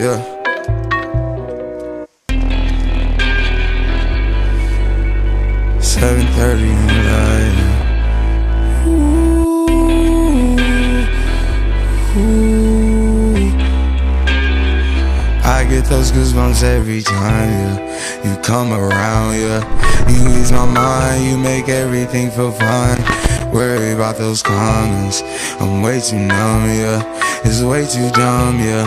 Yeah. Seven thirty in the night. Ooh, ooh. I get those goosebumps every time, yeah. You come around, yeah. You ease my mind, you make everything feel fine. Worry about those comments. I'm way too numb, yeah. It's way too dumb, yeah.